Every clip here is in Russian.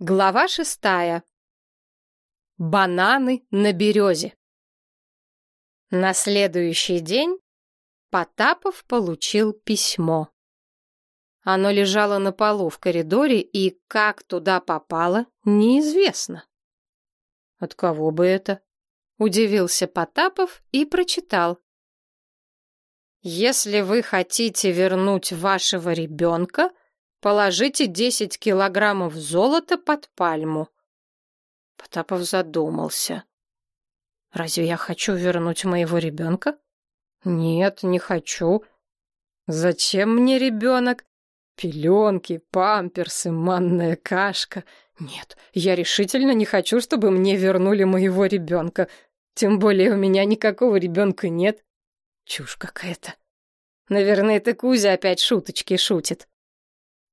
Глава шестая. Бананы на березе. На следующий день Потапов получил письмо. Оно лежало на полу в коридоре, и как туда попало, неизвестно. От кого бы это? Удивился Потапов и прочитал. Если вы хотите вернуть вашего ребенка, Положите десять килограммов золота под пальму. Потапов задумался. Разве я хочу вернуть моего ребенка? Нет, не хочу. Зачем мне ребенок? Пеленки, памперсы, манная кашка. Нет, я решительно не хочу, чтобы мне вернули моего ребенка. Тем более у меня никакого ребенка нет. Чушь какая-то. Наверное, это Кузя опять шуточки шутит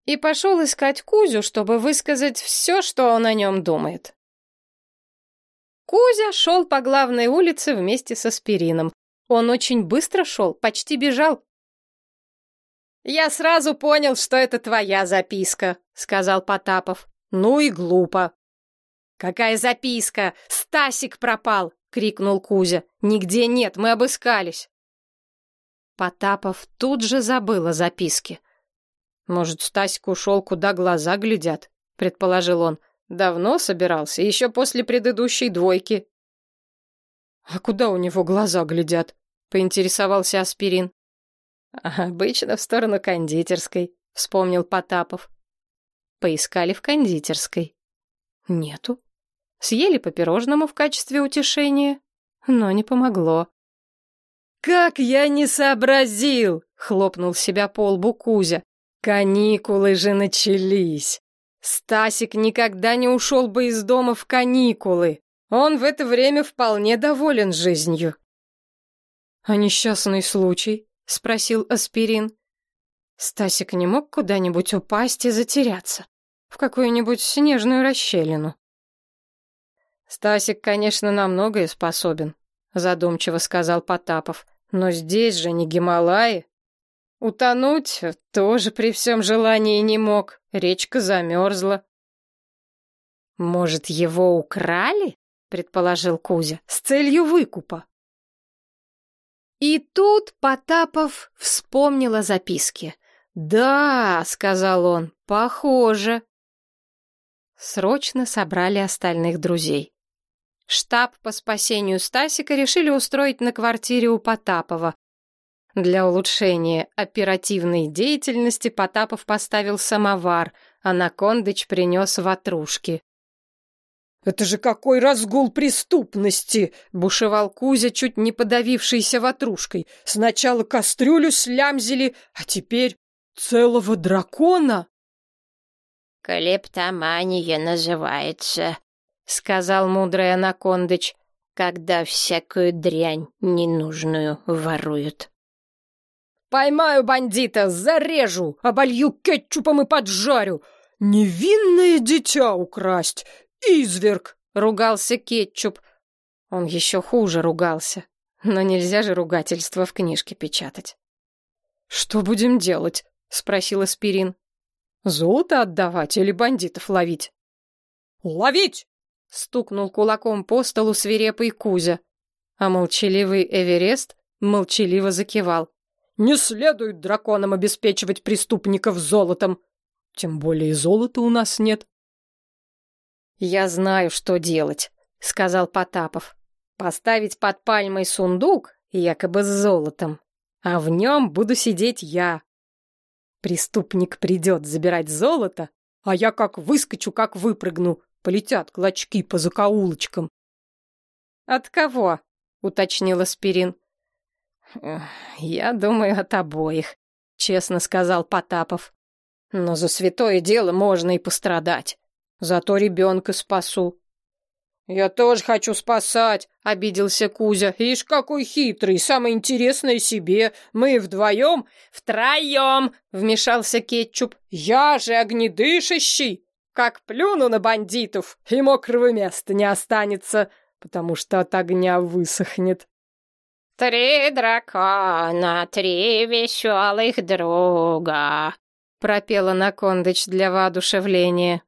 и пошел искать Кузю, чтобы высказать все, что он о нем думает. Кузя шел по главной улице вместе со Спирином. Он очень быстро шел, почти бежал. «Я сразу понял, что это твоя записка», — сказал Потапов. «Ну и глупо». «Какая записка? Стасик пропал!» — крикнул Кузя. «Нигде нет, мы обыскались». Потапов тут же забыл о записке. «Может, Стасик ушел, куда глаза глядят?» — предположил он. «Давно собирался, еще после предыдущей двойки». «А куда у него глаза глядят?» — поинтересовался Аспирин. «Обычно в сторону кондитерской», — вспомнил Потапов. Поискали в кондитерской. Нету. Съели по пирожному в качестве утешения, но не помогло. «Как я не сообразил!» — хлопнул себя по лбу Кузя. Каникулы же начались. Стасик никогда не ушел бы из дома в каникулы. Он в это время вполне доволен жизнью. «А несчастный случай?» — спросил Аспирин. Стасик не мог куда-нибудь упасть и затеряться. В какую-нибудь снежную расщелину. «Стасик, конечно, на многое способен», — задумчиво сказал Потапов. «Но здесь же не Гималаи. Утонуть тоже при всем желании не мог. Речка замерзла. «Может, его украли?» — предположил Кузя. «С целью выкупа». И тут Потапов вспомнил о записке. «Да», — сказал он, — «похоже». Срочно собрали остальных друзей. Штаб по спасению Стасика решили устроить на квартире у Потапова. Для улучшения оперативной деятельности Потапов поставил самовар, а Накондыч принес ватрушки. «Это же какой разгул преступности!» — бушевал Кузя, чуть не подавившийся ватрушкой. «Сначала кастрюлю слямзили, а теперь целого дракона!» «Клептомания называется», — сказал мудрый Анакондыч, «когда всякую дрянь ненужную воруют». Поймаю бандита, зарежу, оболью кетчупом и поджарю. Невинное дитя украсть. Изверг, ругался кетчуп. Он еще хуже ругался. Но нельзя же ругательство в книжке печатать. «Что будем делать?» — спросил Аспирин. «Золото отдавать или бандитов ловить?» «Ловить!» — стукнул кулаком по столу свирепый Кузя. А молчаливый Эверест молчаливо закивал. Не следует драконам обеспечивать преступников золотом. Тем более золота у нас нет. «Я знаю, что делать», — сказал Потапов. «Поставить под пальмой сундук, якобы с золотом, а в нем буду сидеть я. Преступник придет забирать золото, а я как выскочу, как выпрыгну, полетят клочки по закоулочкам». «От кого?» — уточнил Аспирин. «Я думаю, от обоих», — честно сказал Потапов. «Но за святое дело можно и пострадать. Зато ребенка спасу». «Я тоже хочу спасать», — обиделся Кузя. «Ишь, какой хитрый, самое интересное себе. Мы вдвоем?» «Втроем», — вмешался Кетчуп. «Я же огнедышащий. Как плюну на бандитов, и мокрого места не останется, потому что от огня высохнет». «Три дракона, три веселых друга», — пропела Накондыч для воодушевления.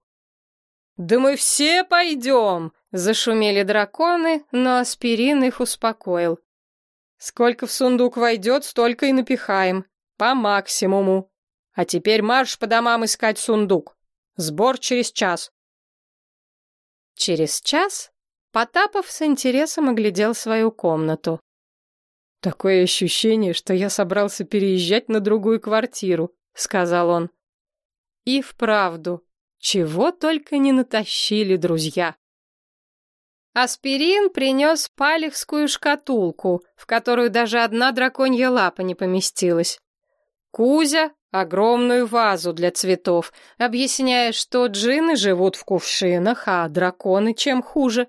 Да мы все пойдем!» Зашумели драконы, но аспирин их успокоил. «Сколько в сундук войдет, столько и напихаем. По максимуму. А теперь марш по домам искать сундук. Сбор через час». Через час Потапов с интересом оглядел свою комнату. «Такое ощущение, что я собрался переезжать на другую квартиру», — сказал он. И вправду, чего только не натащили друзья. Аспирин принес палехскую шкатулку, в которую даже одна драконья лапа не поместилась. Кузя — огромную вазу для цветов, объясняя, что джины живут в кувшинах, а драконы чем хуже.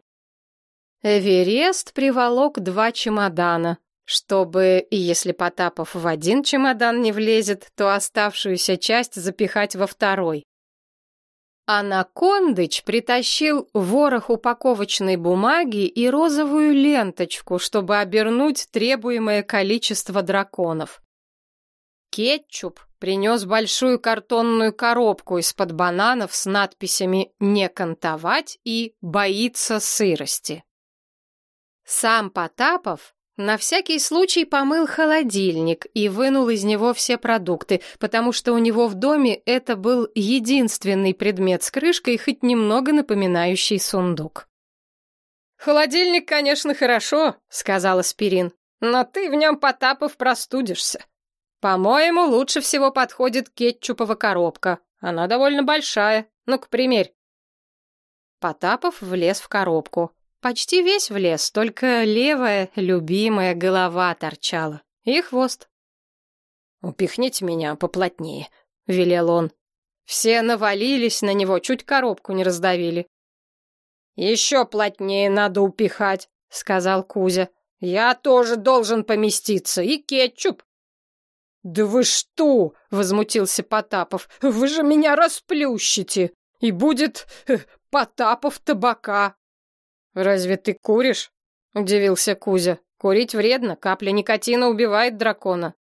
Эверест приволок два чемодана, чтобы, если Потапов в один чемодан не влезет, то оставшуюся часть запихать во второй. Анакондыч притащил ворох упаковочной бумаги и розовую ленточку, чтобы обернуть требуемое количество драконов. Кетчуп принес большую картонную коробку из-под бананов с надписями «Не кантовать» и «Боится сырости». Сам Потапов на всякий случай помыл холодильник и вынул из него все продукты, потому что у него в доме это был единственный предмет с крышкой, хоть немного напоминающий сундук. «Холодильник, конечно, хорошо», — сказал Аспирин, «но ты в нем, Потапов, простудишься. По-моему, лучше всего подходит кетчупова коробка. Она довольно большая. Ну-ка, примерь». Потапов влез в коробку. Почти весь влез, только левая, любимая голова торчала. И хвост. «Упихните меня поплотнее», — велел он. Все навалились на него, чуть коробку не раздавили. «Еще плотнее надо упихать», — сказал Кузя. «Я тоже должен поместиться, и кетчуп». «Да вы что?» — возмутился Потапов. «Вы же меня расплющите, и будет э, Потапов табака». «Разве ты куришь?» — удивился Кузя. «Курить вредно, капля никотина убивает дракона».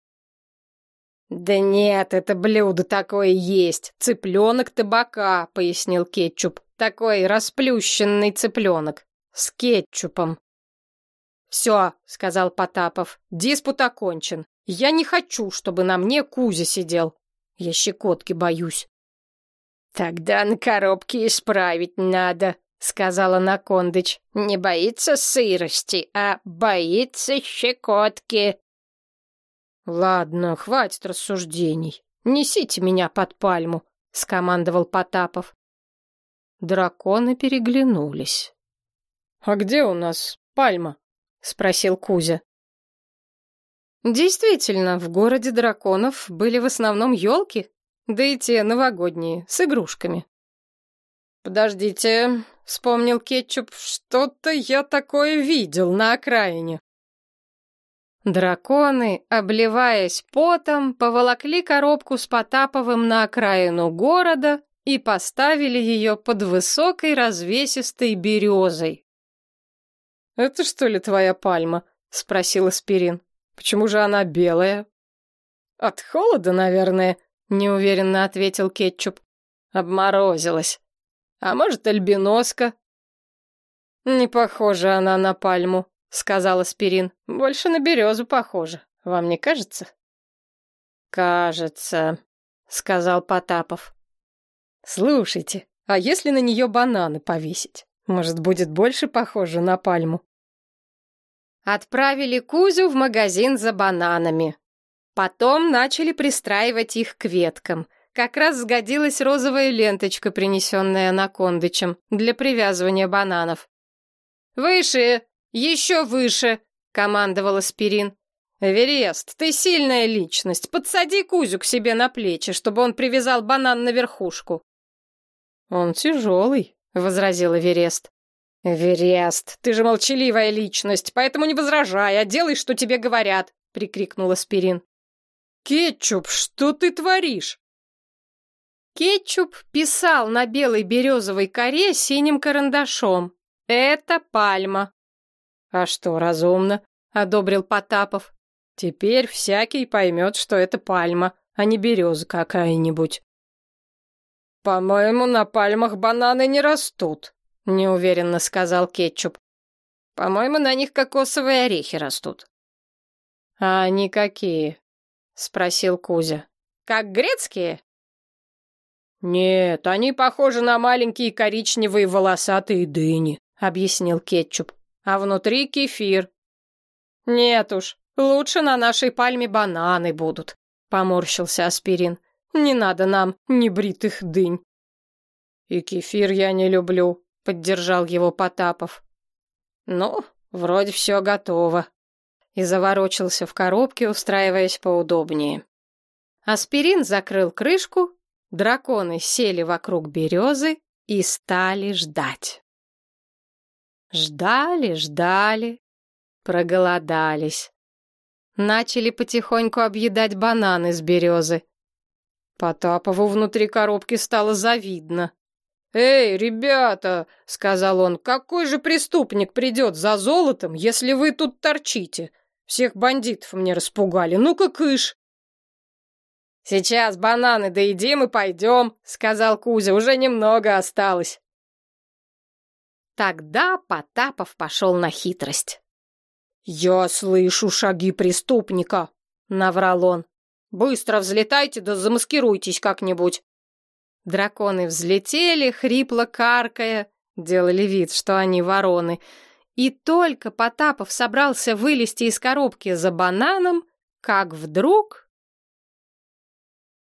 «Да нет, это блюдо такое есть. Цыпленок табака», — пояснил кетчуп. «Такой расплющенный цыпленок. С кетчупом». «Все», — сказал Потапов, — «диспут окончен. Я не хочу, чтобы на мне Кузя сидел. Я щекотки боюсь». «Тогда на коробке исправить надо», — сказала Накондыч. «Не боится сырости, а боится щекотки». «Ладно, хватит рассуждений. Несите меня под пальму», — скомандовал Потапов. Драконы переглянулись. «А где у нас пальма?» — спросил Кузя. Действительно, в городе драконов были в основном елки, да и те новогодние, с игрушками. «Подождите», — вспомнил Кетчуп, — «что-то я такое видел на окраине». Драконы, обливаясь потом, поволокли коробку с Потаповым на окраину города и поставили ее под высокой развесистой березой. «Это что ли твоя пальма?» — спросил Аспирин. «Почему же она белая?» «От холода, наверное», — неуверенно ответил Кетчуп. «Обморозилась». А может, альбиноска?» «Не похожа она на пальму», — сказал Аспирин. «Больше на березу похожа. Вам не кажется?» «Кажется», — сказал Потапов. «Слушайте, а если на нее бананы повесить? Может, будет больше похоже на пальму?» Отправили Кузю в магазин за бананами. Потом начали пристраивать их к веткам — как раз сгодилась розовая ленточка, принесенная Анакондычем, для привязывания бананов. «Выше! Еще выше!» — командовал Аспирин. «Эверест, ты сильная личность. Подсади Кузю к себе на плечи, чтобы он привязал банан на верхушку». «Он тяжелый», — возразил Эверест. «Эверест, ты же молчаливая личность, поэтому не возражай, а делай, что тебе говорят», — прикрикнул Аспирин. «Кетчуп, что ты творишь?» Кетчуп писал на белой березовой коре синим карандашом. «Это пальма». «А что, разумно?» — одобрил Потапов. «Теперь всякий поймет, что это пальма, а не береза какая-нибудь». «По-моему, на пальмах бананы не растут», — неуверенно сказал Кетчуп. «По-моему, на них кокосовые орехи растут». «А они какие?» — спросил Кузя. «Как грецкие?» «Нет, они похожи на маленькие коричневые волосатые дыни», — объяснил Кетчуп. «А внутри кефир». «Нет уж, лучше на нашей пальме бананы будут», — поморщился Аспирин. Не надо нам небритых дынь. И кефир я не люблю, поддержал его Потапов. Ну, вроде все готово. И заворочился в коробке, устраиваясь поудобнее. Аспирин закрыл крышку, драконы сели вокруг березы и стали ждать. Ждали, ждали, проголодались. Начали потихоньку объедать бананы с березы. Потапову внутри коробки стало завидно. «Эй, ребята!» — сказал он. «Какой же преступник придет за золотом, если вы тут торчите? Всех бандитов мне распугали. Ну-ка, кыш!» «Сейчас бананы доедим и пойдем», — сказал Кузя. «Уже немного осталось». Тогда Потапов пошел на хитрость. «Я слышу шаги преступника», — наврал он. Быстро взлетайте да замаскируйтесь как-нибудь. Драконы взлетели, хрипло каркая, делали вид, что они вороны. И только Потапов собрался вылезти из коробки за бананом, как вдруг